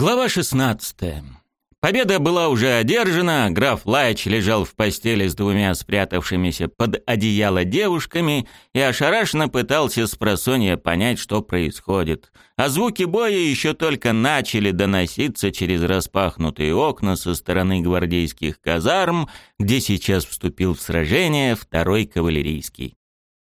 Глава 16. Победа была уже одержана, граф Лайч лежал в постели с двумя спрятавшимися под одеяло девушками и ошарашенно пытался с просонья понять, что происходит. А звуки боя еще только начали доноситься через распахнутые окна со стороны гвардейских казарм, где сейчас вступил в сражение второй кавалерийский.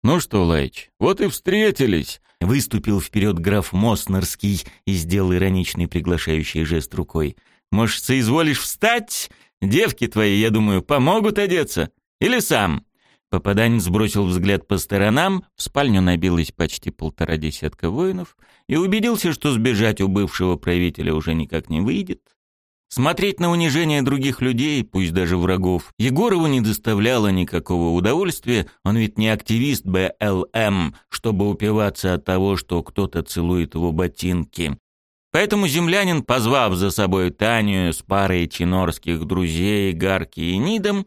«Ну что, Лайч, вот и встретились», Выступил вперед граф Моснерский и сделал ироничный приглашающий жест рукой. «Может, соизволишь встать? Девки твои, я думаю, помогут одеться? Или сам?» Попаданец бросил взгляд по сторонам, в спальню набилось почти полтора десятка воинов и убедился, что сбежать у бывшего правителя уже никак не выйдет. Смотреть на унижение других людей, пусть даже врагов, Егорову не доставляло никакого удовольствия, он ведь не активист БЛМ, чтобы упиваться от того, что кто-то целует его ботинки. Поэтому землянин, позвав за собой Танию с парой чинорских друзей Гарки и Нидом,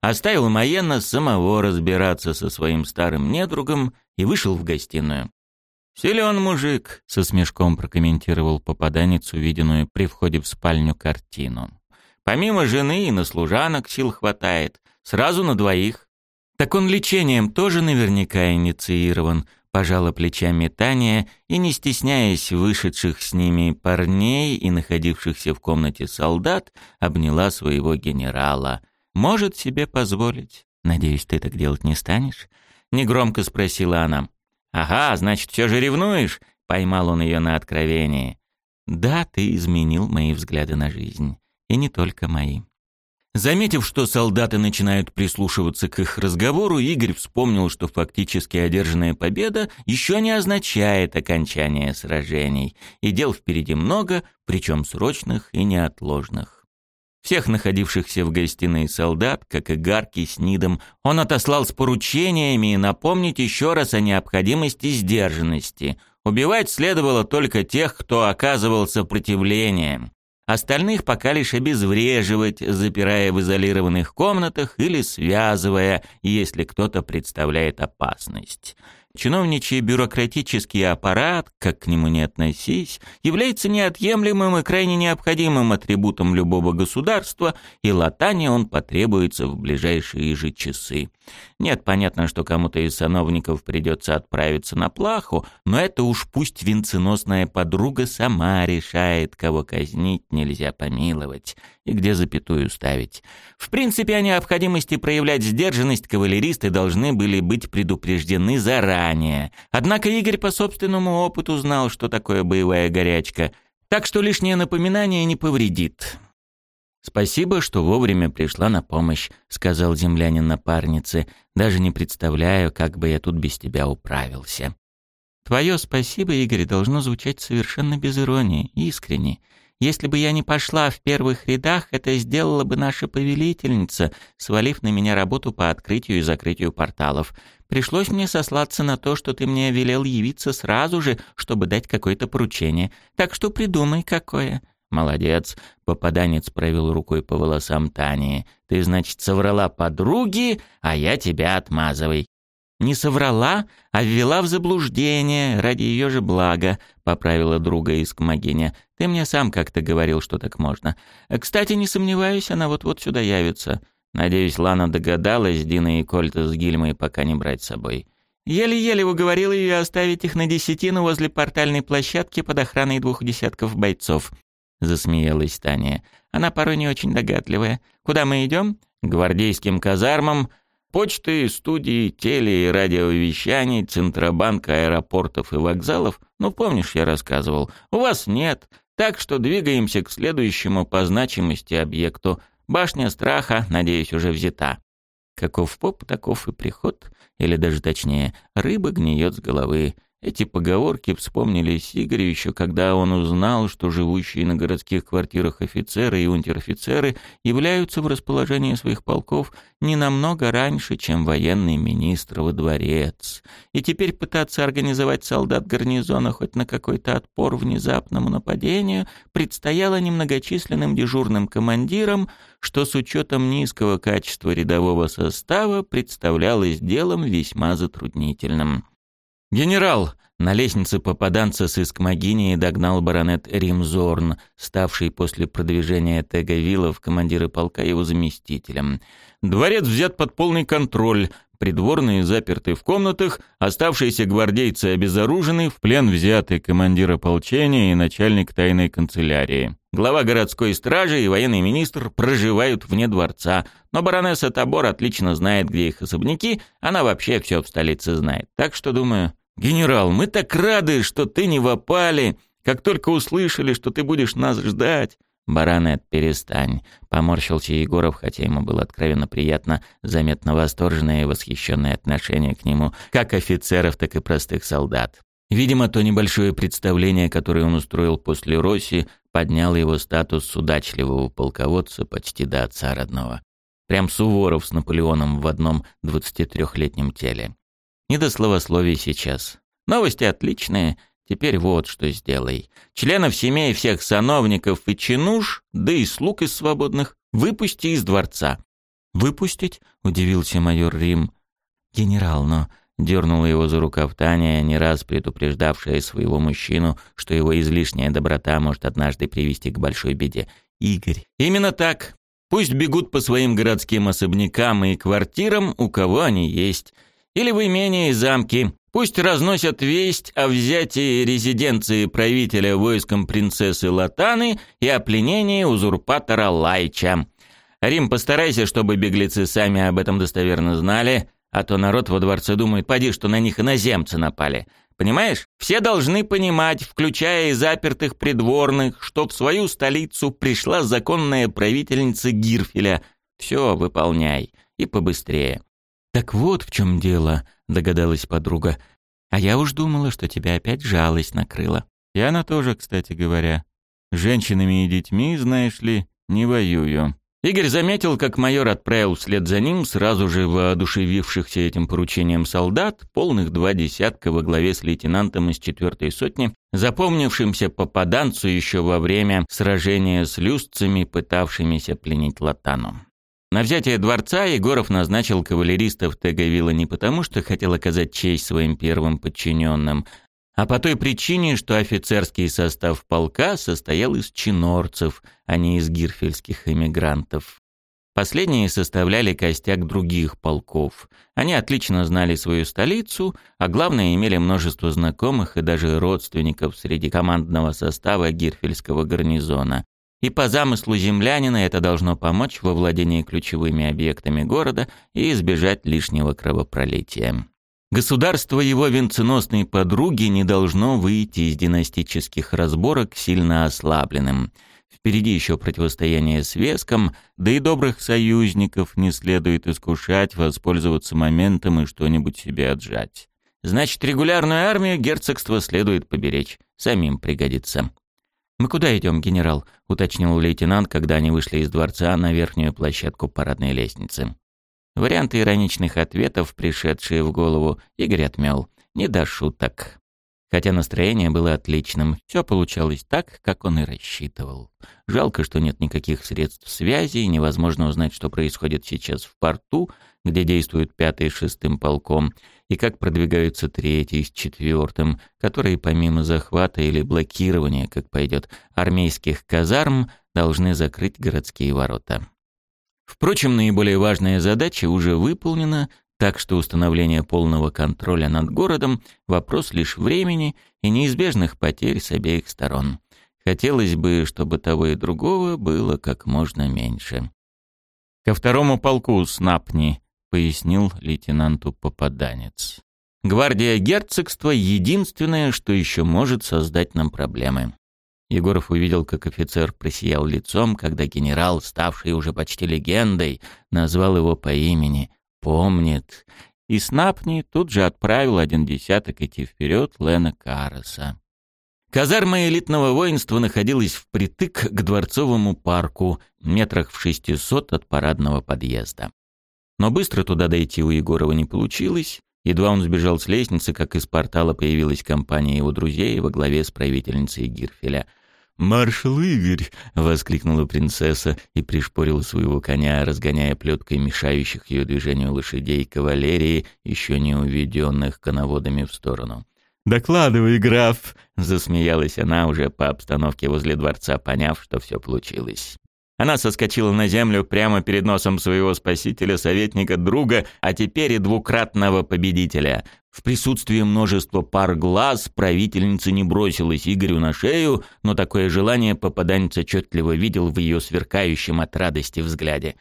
оставил Маена самого разбираться со своим старым недругом и вышел в гостиную. «Силен мужик», — со смешком прокомментировал попаданец увиденную при входе в спальню картину. «Помимо жены и на служанок сил хватает. Сразу на двоих». «Так он лечением тоже наверняка инициирован», — пожала плечами Таня и, не стесняясь вышедших с ними парней и находившихся в комнате солдат, обняла своего генерала. «Может себе позволить. Надеюсь, ты так делать не станешь?» — негромко спросила она. «Ага, значит, все же ревнуешь?» — поймал он ее на откровении. «Да, ты изменил мои взгляды на жизнь. И не только мои». Заметив, что солдаты начинают прислушиваться к их разговору, Игорь вспомнил, что фактически одержанная победа еще не означает окончание сражений, и дел впереди много, причем срочных и неотложных. Всех находившихся в гостиной солдат, как и Гарки с Нидом, он отослал с поручениями напомнить еще раз о необходимости сдержанности. Убивать следовало только тех, кто оказывал сопротивление. Остальных пока лишь обезвреживать, запирая в изолированных комнатах или связывая, если кто-то представляет опасность. Чиновничий бюрократический аппарат, как к нему не относись, является неотъемлемым и крайне необходимым атрибутом любого государства, и латание он потребуется в ближайшие же часы. Нет, понятно, что кому-то из сановников придется отправиться на плаху, но это уж пусть венценосная подруга сама решает, кого казнить нельзя помиловать и где запятую ставить. В принципе, о необходимости проявлять сдержанность кавалеристы должны были быть предупреждены заранее. Однако Игорь по собственному опыту знал, что такое боевая горячка, так что лишнее напоминание не повредит. «Спасибо, что вовремя пришла на помощь», — сказал землянин напарнице. «Даже не представляю, как бы я тут без тебя управился». «Твое спасибо, Игорь, должно звучать совершенно без иронии, искренне. Если бы я не пошла в первых рядах, это сделала бы наша повелительница, свалив на меня работу по открытию и закрытию порталов. Пришлось мне сослаться на то, что ты мне велел явиться сразу же, чтобы дать какое-то поручение. Так что придумай какое». «Молодец», — попаданец провел рукой по волосам Тани. «Ты, значит, соврала подруге, а я тебя отмазывай. Не соврала, а ввела в заблуждение ради ее же блага, поправила друга из Кмагиня. Ты мне сам как-то говорил, что так можно. Кстати, не сомневаюсь, она вот-вот сюда явится. Надеюсь, Лана догадалась Дина и Кольта с Гильмой пока не брать с собой. Еле-еле уговорил ее оставить их на десятину возле портальной площадки под охраной двух десятков бойцов. Засмеялась Таня. Она порой не очень догадливая. Куда мы идем? Гвардейским казармам, Почты, студии, теле- и радиовещаний, Центробанка, аэропортов и вокзалов, ну, помнишь, я рассказывал, у вас нет, так что двигаемся к следующему по значимости объекту. Башня страха, надеюсь, уже взята. Каков поп, таков и приход, или даже точнее, рыба гниет с головы. Эти поговорки вспомнились Игорю еще когда он узнал, что живущие на городских квартирах офицеры и унтер-офицеры являются в расположении своих полков не намного раньше, чем военный министр во дворец. И теперь пытаться организовать солдат гарнизона хоть на какой-то отпор внезапному нападению предстояло немногочисленным дежурным командирам, что с учетом низкого качества рядового состава представлялось делом весьма затруднительным. «Генерал!» На лестнице попаданца с Искмогиней догнал баронет Римзорн, ставший после продвижения Тега Вилла в командиры полка его заместителем. Дворец взят под полный контроль, придворные заперты в комнатах, оставшиеся гвардейцы обезоружены, в плен взяты командир ополчения и начальник тайной канцелярии. Глава городской стражи и военный министр проживают вне дворца, но баронесса Табор отлично знает, где их особняки, она вообще все в столице знает. Так что, думаю, «Генерал, мы так рады, что ты не в. Как только услышали, что ты будешь нас ждать...» «Баронет, перестань», — поморщился Егоров, хотя ему было откровенно приятно, заметно восторженное и восхищенное отношение к нему, как офицеров, так и простых солдат. Видимо, то небольшое представление, которое он устроил после Росси, подняло его статус судачливого полководца почти до отца родного. Прям Суворов с Наполеоном в одном 23-летнем теле. Не до словословий сейчас. Новости отличные. Теперь вот что сделай. Членов семей всех сановников и чинуш, да и слуг из свободных, выпусти из дворца. «Выпустить?» — удивился майор Рим. «Генерал, но...» — дернула его за рукав Таня, не раз предупреждавшая своего мужчину, что его излишняя доброта может однажды привести к большой беде. «Игорь». «Именно так. Пусть бегут по своим городским особнякам и квартирам, у кого они есть или в имение и замки. Пусть разносят весть о взятии резиденции правителя войском принцессы Латаны и о пленении узурпатора Лайча. Рим, постарайся, чтобы беглецы сами об этом достоверно знали, а то народ во дворце думает, поди, что на них иноземцы напали. Понимаешь? Все должны понимать, включая и запертых придворных, что в свою столицу пришла законная правительница Гирфеля. Все, выполняй. И побыстрее. «Так вот в чем дело», — догадалась подруга. «А я уж думала, что тебя опять жалость накрыла». И она тоже, кстати говоря. Женщинами и детьми, знаешь ли, не воюю. Игорь заметил, как майор отправил вслед за ним сразу же воодушевившихся этим поручением солдат, полных два десятка во главе с лейтенантом из четвертой сотни, запомнившимся попаданцу еще во время сражения с люстцами, пытавшимися пленить Латану. На взятие дворца Егоров назначил кавалеристов Тегавила не потому, что хотел оказать честь своим первым подчиненным, а по той причине, что офицерский состав полка состоял из чинорцев, а не из гирфельских эмигрантов. Последние составляли костяк других полков. Они отлично знали свою столицу, а главное, имели множество знакомых и даже родственников среди командного состава гирфельского гарнизона, и по замыслу землянина это должно помочь во владении ключевыми объектами города и избежать лишнего кровопролития. Государство его венценосной подруги не должно выйти из династических разборок сильно ослабленным. Впереди еще противостояние с Веском, да и добрых союзников не следует искушать воспользоваться моментом и что-нибудь себе отжать. Значит, регулярную армию герцогства следует поберечь, самим пригодится. «Мы куда идем, генерал?» — уточнил лейтенант, когда они вышли из дворца на верхнюю площадку парадной лестницы. Варианты ироничных ответов, пришедшие в голову, Игорь отмел. Не до шуток. Хотя настроение было отличным, все получалось так, как он и рассчитывал. Жалко, что нет никаких средств связи, и невозможно узнать, что происходит сейчас в порту, где действуют пятый и шестым полком, и как продвигаются третий с четвертым, которые помимо захвата или блокирования, как пойдет, армейских казарм, должны закрыть городские ворота. Впрочем, наиболее важная задача уже выполнена, так что установление полного контроля над городом – вопрос лишь времени и неизбежных потерь с обеих сторон. Хотелось бы, чтобы того и другого было как можно меньше. «Ко второму полку снапни», — пояснил лейтенанту попаданец. «Гвардия герцогства — единственное, что еще может создать нам проблемы». Егоров увидел, как офицер просиял лицом, когда генерал, ставший уже почти легендой, назвал его по имени, помнит. И Снапни тут же отправил один десяток идти вперед Лена Караса. Казарма элитного воинства находилась впритык к дворцовому парку, метрах в шестисот от парадного подъезда. Но быстро туда дойти у Егорова не получилось. Едва он сбежал с лестницы, как из портала появилась компания его друзей во главе с правительницей Гирфеля. «Маршал Игорь!» — воскликнула принцесса и пришпорила своего коня, разгоняя плеткой мешающих ее движению лошадей кавалерии, еще не уведенных коноводами в сторону. «Докладывай, граф!» — засмеялась она уже по обстановке возле дворца, поняв, что все получилось. Она соскочила на землю прямо перед носом своего спасителя, советника, друга, а теперь и двукратного победителя. В присутствии множества пар глаз правительница не бросилась Игорю на шею, но такое желание попаданец отчетливо видел в ее сверкающем от радости взгляде.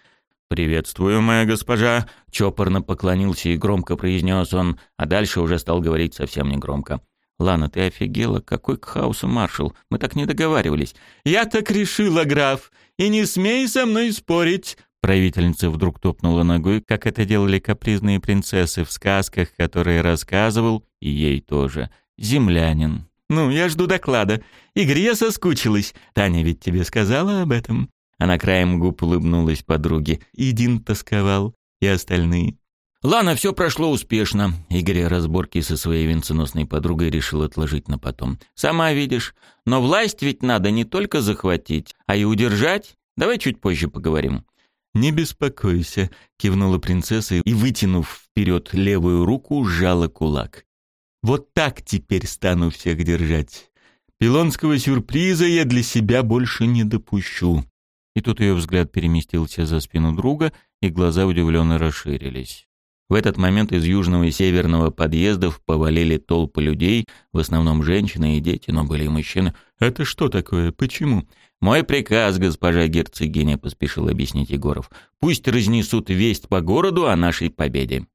«Приветствую, моя госпожа!» — чопорно поклонился и громко произнес он, а дальше уже стал говорить совсем негромко. «Лана, ты офигела? Какой к хаосу маршал? Мы так не договаривались». «Я так решила, граф, и не смей со мной спорить!» Правительница вдруг топнула ногой, как это делали капризные принцессы в сказках, которые рассказывал, и ей тоже, землянин. «Ну, я жду доклада. Игорь, я соскучилась. Таня ведь тебе сказала об этом?» Она краем губ улыбнулась подруге. «И Дин тосковал, и остальные. Ладно, все прошло успешно. Игорь разборки со своей венценосной подругой решил отложить на потом. Сама видишь. Но власть ведь надо не только захватить, а и удержать. Давай чуть позже поговорим. «Не беспокойся», — кивнула принцесса и, вытянув вперед левую руку, сжала кулак. «Вот так теперь стану всех держать. Пилонского сюрприза я для себя больше не допущу». И тут ее взгляд переместился за спину друга, и глаза удивленно расширились. В этот момент из южного и северного подъездов повалили толпы людей, в основном женщины и дети, но были и мужчины. «Это что такое? Почему?» «Мой приказ, госпожа герцогиня», — поспешил объяснить Егоров. «Пусть разнесут весть по городу о нашей победе».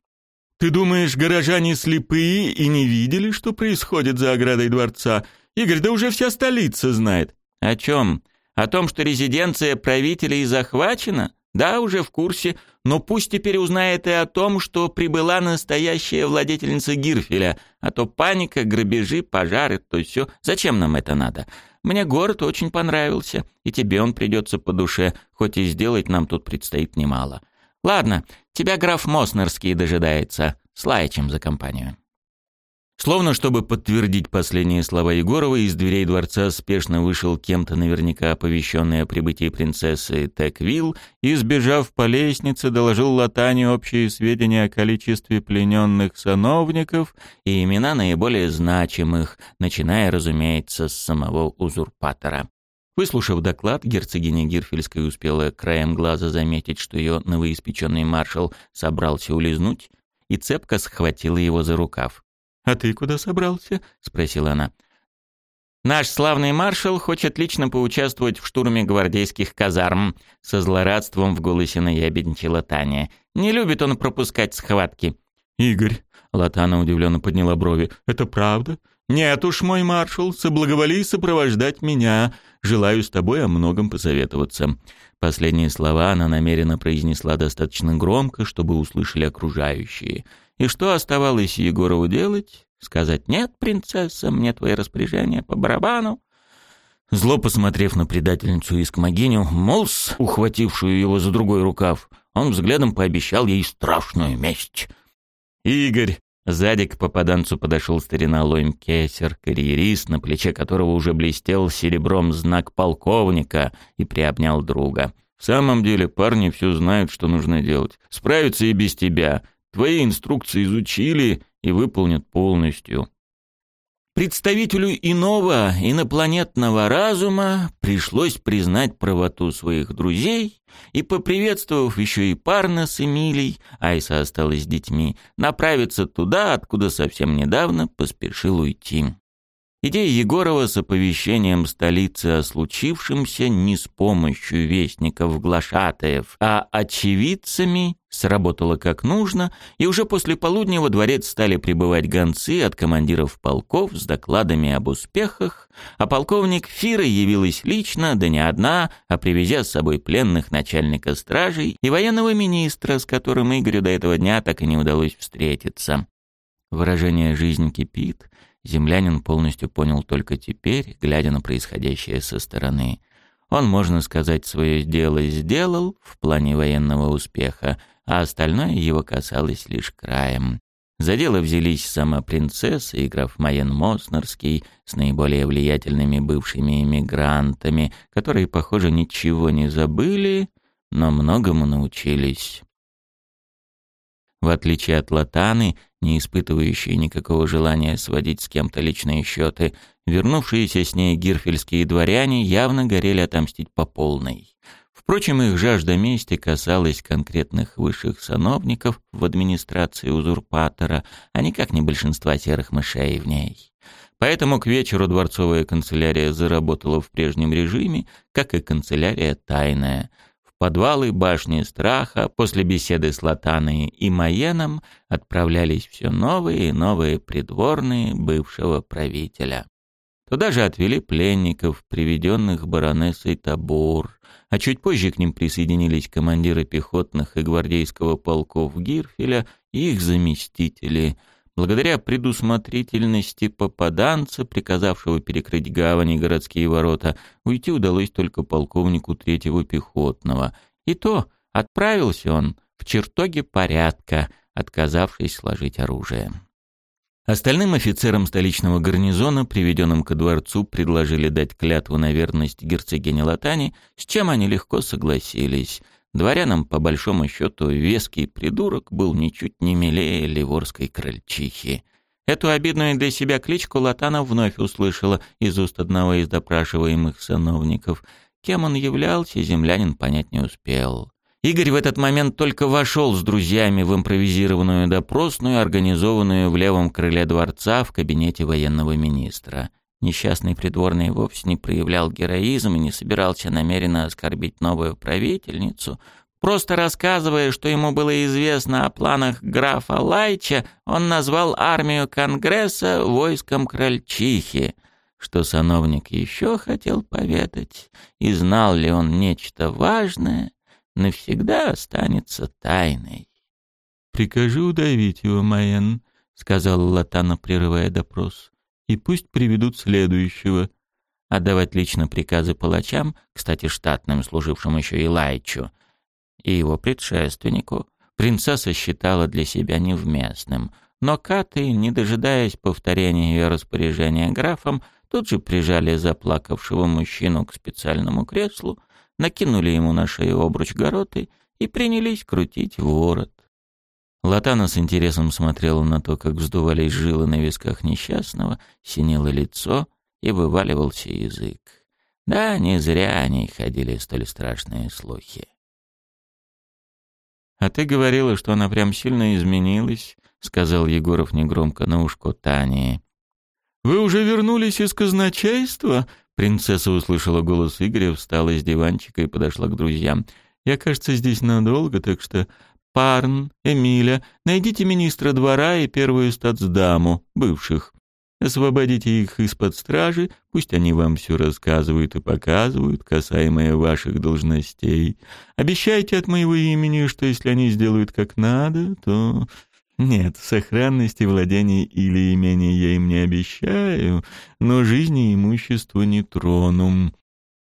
«Ты думаешь, горожане слепые и не видели, что происходит за оградой дворца? Игорь, да уже вся столица знает». «О чем? О том, что резиденция правителей захвачена?» Да, уже в курсе, но пусть теперь узнает и о том, что прибыла настоящая владетельница Гирфеля, а то паника, грабежи, пожары, то все. Зачем нам это надо? Мне город очень понравился, и тебе он придется по душе, хоть и сделать нам тут предстоит немало. Ладно, тебя граф Моснерский дожидается. Слаечем за компанию. Словно чтобы подтвердить последние слова Егорова, из дверей дворца спешно вышел кем-то наверняка оповещенный о прибытии принцессы Теквилл и, сбежав по лестнице, доложил Латане общие сведения о количестве плененных сановников и имена наиболее значимых, начиная, разумеется, с самого узурпатора. Выслушав доклад, герцогиня Гирфельская успела краем глаза заметить, что ее новоиспеченный маршал собрался улизнуть, и цепко схватила его за рукав. «А ты куда собрался?» — спросила она. «Наш славный маршал хочет лично поучаствовать в штурме гвардейских казарм», со злорадством в голосе наябедничала Таня. «Не любит он пропускать схватки». «Игорь», — Латана удивленно подняла брови, — «это правда? Нет уж, мой маршал, соблаговоли сопровождать меня. Желаю с тобой о многом посоветоваться». Последние слова она намеренно произнесла достаточно громко, чтобы услышали окружающие — и что оставалось Егорову делать? Сказать «нет, принцесса, мне твои распоряжения по барабану». Зло посмотрев на предательницу Искмогиню, Молс, ухватившую его за другой рукав, он взглядом пообещал ей страшную месть. «Игорь!» Сзади к попаданцу подошел старина Лойм Кесер, карьерист, на плече которого уже блестел серебром знак полковника, и приобнял друга. «В самом деле парни все знают, что нужно делать. Справятся и без тебя. Твои инструкции изучили и выполнят полностью. Представителю иного инопланетного разума пришлось признать правоту своих друзей и, поприветствовав еще и парна с Эмилией, Айса осталась с детьми, направиться туда, откуда совсем недавно поспешил уйти. Идея Егорова с оповещением столицы о случившемся не с помощью вестников-глашатаев, а очевидцами сработала как нужно, и уже после полудня во дворец стали прибывать гонцы от командиров полков с докладами об успехах, а полковник Фира явилась лично, да не одна, а привезя с собой пленных начальника стражей и военного министра, с которым Игорю до этого дня так и не удалось встретиться. Выражение «жизнь кипит» землянин полностью понял только теперь, глядя на происходящее со стороны. Он, можно сказать, свое дело сделал в плане военного успеха, а остальное его касалось лишь краем. За дело взялись сама принцесса и граф Майен Моснерский с наиболее влиятельными бывшими эмигрантами, которые, похоже, ничего не забыли, но многому научились. В отличие от Латаны, не испытывающие никакого желания сводить с кем-то личные счеты, вернувшиеся с ней гирфельские дворяне явно горели отомстить по полной. Впрочем, их жажда мести касалась конкретных высших сановников в администрации узурпатора, а никак не большинства серых мышей в ней. Поэтому к вечеру дворцовая канцелярия заработала в прежнем режиме, как и канцелярия тайная. Подвалы башни страха после беседы с Латаной и Маеном отправлялись все новые и новые придворные бывшего правителя. Туда же отвели пленников, приведенных баронессой Табур, а чуть позже к ним присоединились командиры пехотных и гвардейского полков Гирфеля и их заместители. Благодаря предусмотрительности попаданца, приказавшего перекрыть гавани и городские ворота, уйти удалось только полковнику третьего пехотного. И то отправился он в чертоги порядка, отказавшись сложить оружие. Остальным офицерам столичного гарнизона, приведенным ко дворцу, предложили дать клятву на верность герцогине Латани, с чем они легко согласились. Дворянам, по большому счету, веский придурок был ничуть не милее ливорской крольчихи. Эту обидную для себя кличку Латана вновь услышала из уст одного из допрашиваемых сановников. Кем он являлся, землянин понять не успел. Игорь в этот момент только вошел с друзьями в импровизированную допросную, организованную в левом крыле дворца в кабинете военного министра. Несчастный придворный вовсе не проявлял героизм и не собирался намеренно оскорбить новую правительницу. Просто рассказывая, что ему было известно о планах графа Лайча, он назвал армию Конгресса войском Крольчихи. Что сановник еще хотел поведать, и знал ли он нечто важное, навсегда останется тайной. «Прикажи удавить его, Майен», — сказал Латана, прерывая допрос. «И пусть приведут следующего». Отдавать лично приказы палачам, кстати, штатным, служившим еще и Лайчу, и его предшественнику, принцесса считала для себя невместным. Но Каты, не дожидаясь повторения ее распоряжения графом, тут же прижали заплакавшего мужчину к специальному креслу — накинули ему на шею обруч гороты и принялись крутить ворот. Латана с интересом смотрела на то, как вздувались жилы на висках несчастного, синело лицо и вываливался язык. Да, не зря они ходили столь страшные слухи. «А ты говорила, что она прям сильно изменилась», — сказал Егоров негромко на ушко Тани. «Вы уже вернулись из казначейства?» Принцесса услышала голос Игоря, встала из диванчика и подошла к друзьям. «Я, кажется, здесь надолго, так что... Парн, Эмиля, найдите министра двора и первую статсдаму, бывших. Освободите их из-под стражи, пусть они вам все рассказывают и показывают, касаемое ваших должностей. Обещайте от моего имени, что если они сделают как надо, то нет, сохранности владений или имения я им не обещаю, но жизни и имущество не трону.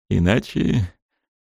Иначе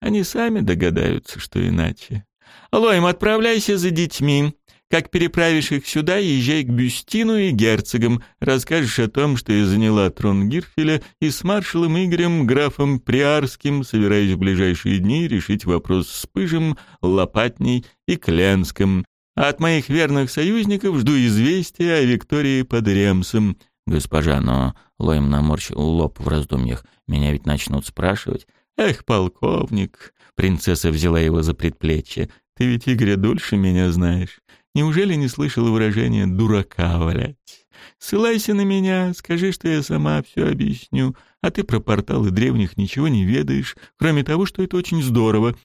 они сами догадаются, что иначе. Лоем, отправляйся за детьми. Как переправишь их сюда, езжай к Бюстину и герцогам, расскажешь о том, что я заняла трон Гирфеля и с маршалом Игорем, графом Приарским, собираюсь в ближайшие дни решить вопрос с Пыжем, Лопатней и Кленском, а от моих верных союзников жду известия о Виктории под Ремсом. Госпожа, но Лоем наморщил лоб в раздумьях. Меня ведь начнут спрашивать. Эх, полковник, принцесса взяла его за предплечье. Ты ведь, Игоря, дольше меня знаешь. Неужели не слышала выражения «дурака валять»? Ссылайся на меня, скажи, что я сама все объясню, а ты про порталы древних ничего не ведаешь, кроме того, что это очень здорово,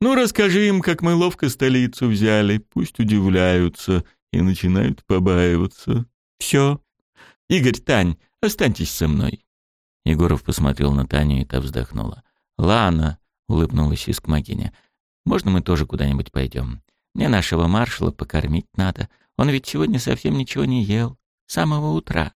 ну, расскажи им, как мы ловко столицу взяли. Пусть удивляются и начинают побаиваться. Все. Игорь, Тань, останьтесь со мной. Егоров посмотрел на Таню, и та вздохнула. «Ладно», — улыбнулась Искмогиня. «Можно мы тоже куда-нибудь пойдем? Мне нашего маршала покормить надо. Он ведь сегодня совсем ничего не ел. С самого утра».